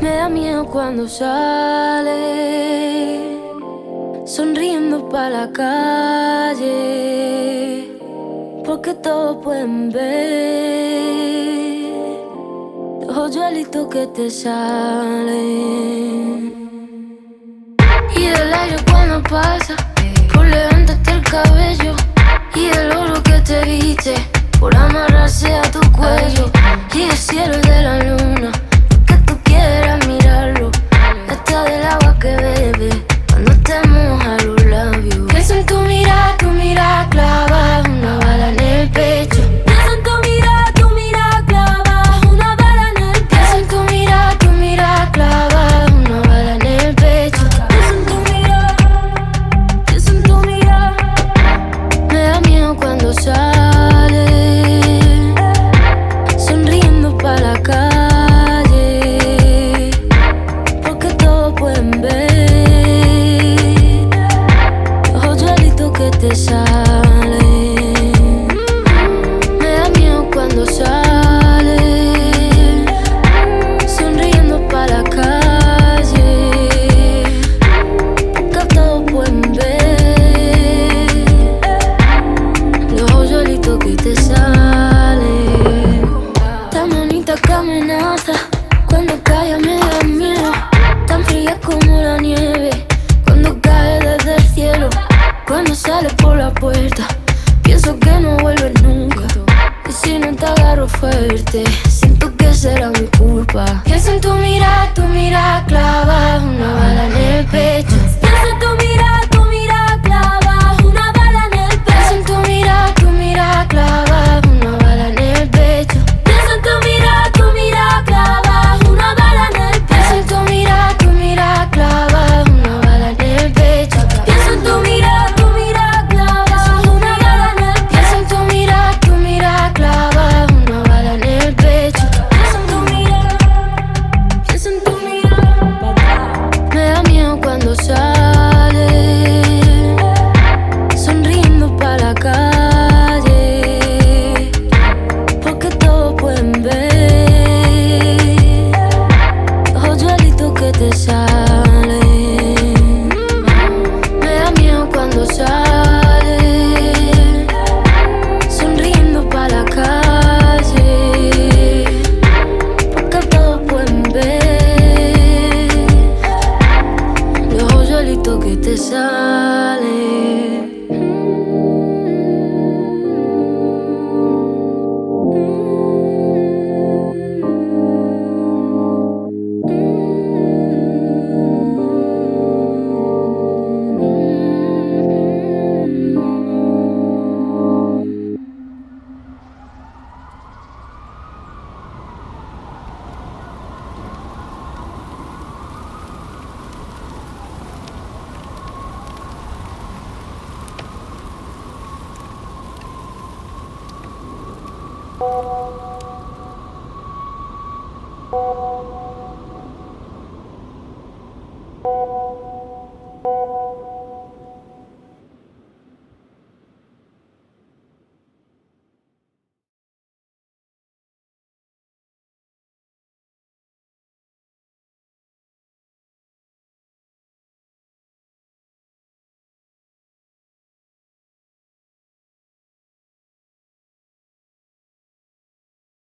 Me da miedo cuando sale, sonriendo para la calle, porque todos pueden ver. Los hoyuelitos que te salen. Y del aire cuando pasa, por levantarte el cabello, y del oro que te viste, por amarrarse a tu cuello, y el cielo cuando sale. tanto que te sale.